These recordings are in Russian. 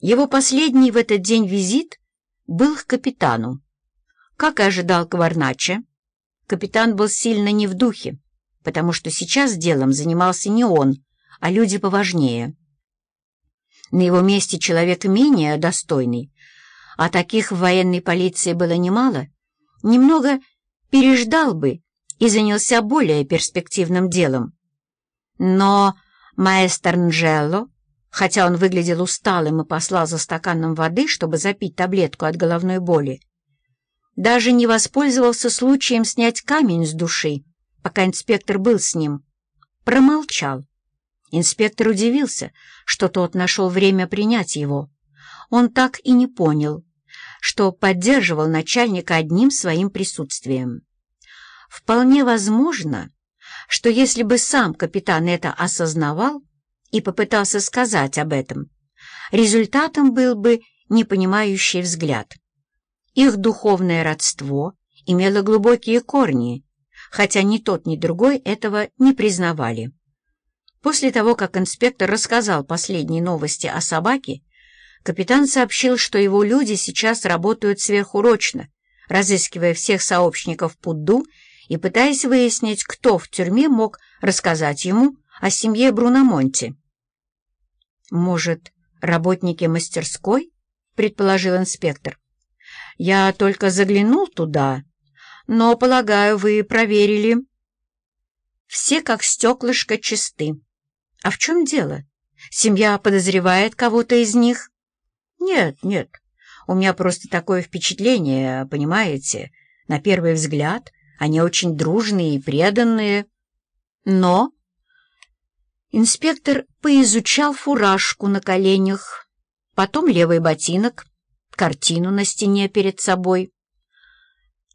Его последний в этот день визит был к капитану. Как и ожидал Кварначе, капитан был сильно не в духе, потому что сейчас делом занимался не он, а люди поважнее. На его месте человек менее достойный, а таких в военной полиции было немало, немного переждал бы и занялся более перспективным делом. Но маэстро Нджелло, хотя он выглядел усталым и послал за стаканом воды, чтобы запить таблетку от головной боли, даже не воспользовался случаем снять камень с души, пока инспектор был с ним. Промолчал. Инспектор удивился, что тот нашел время принять его. Он так и не понял, что поддерживал начальника одним своим присутствием. Вполне возможно, что если бы сам капитан это осознавал и попытался сказать об этом, результатом был бы непонимающий взгляд. Их духовное родство имело глубокие корни, хотя ни тот, ни другой этого не признавали. После того, как инспектор рассказал последние новости о собаке, капитан сообщил, что его люди сейчас работают сверхурочно, разыскивая всех сообщников Пудду и пытаясь выяснить, кто в тюрьме мог рассказать ему о семье Бруномонти. «Может, работники мастерской?» — предположил инспектор. «Я только заглянул туда, но, полагаю, вы проверили». «Все как стеклышко чисты. А в чем дело? Семья подозревает кого-то из них?» «Нет, нет, у меня просто такое впечатление, понимаете, на первый взгляд...» Они очень дружные и преданные. Но инспектор поизучал фуражку на коленях, потом левый ботинок, картину на стене перед собой.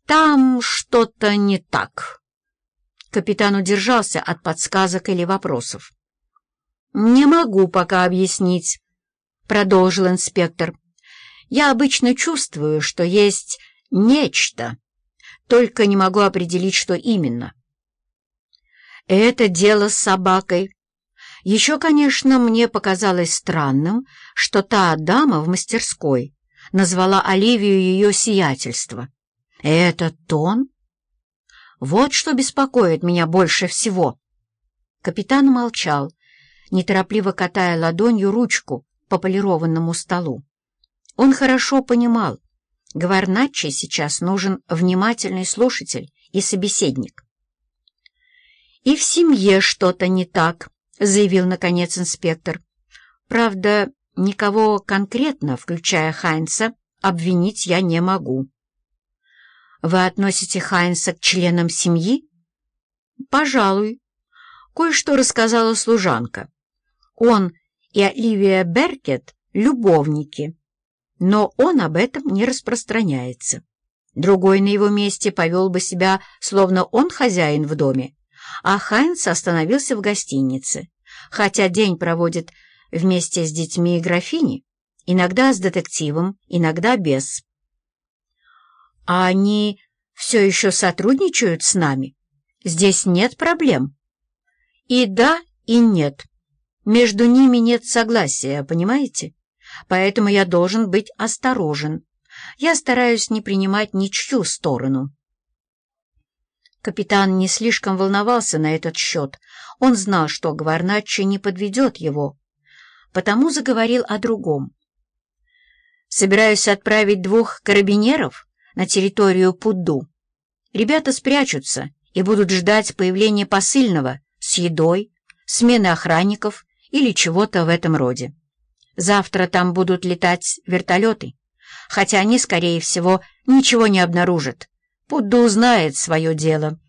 Там что-то не так. Капитан удержался от подсказок или вопросов. «Не могу пока объяснить», — продолжил инспектор. «Я обычно чувствую, что есть нечто» только не могу определить, что именно. Это дело с собакой. Еще, конечно, мне показалось странным, что та дама в мастерской назвала Оливию ее сиятельство. Этот тон? Вот что беспокоит меня больше всего. Капитан молчал, неторопливо катая ладонью ручку по полированному столу. Он хорошо понимал, Гварначе сейчас нужен внимательный слушатель и собеседник. «И в семье что-то не так», — заявил, наконец, инспектор. «Правда, никого конкретно, включая Хайнца, обвинить я не могу». «Вы относите Хайнца к членам семьи?» «Пожалуй. Кое-что рассказала служанка. Он и Оливия Беркет — любовники» но он об этом не распространяется. Другой на его месте повел бы себя, словно он хозяин в доме, а Хайнс остановился в гостинице, хотя день проводит вместе с детьми и графини, иногда с детективом, иногда без. А они все еще сотрудничают с нами? Здесь нет проблем? И да, и нет. Между ними нет согласия, понимаете? поэтому я должен быть осторожен. Я стараюсь не принимать ничью сторону. Капитан не слишком волновался на этот счет. Он знал, что Гварначчи не подведет его, потому заговорил о другом. «Собираюсь отправить двух карабинеров на территорию Пудду. Ребята спрячутся и будут ждать появления посыльного с едой, смены охранников или чего-то в этом роде. Завтра там будут летать вертолеты, хотя они, скорее всего, ничего не обнаружат. Пудду узнает свое дело.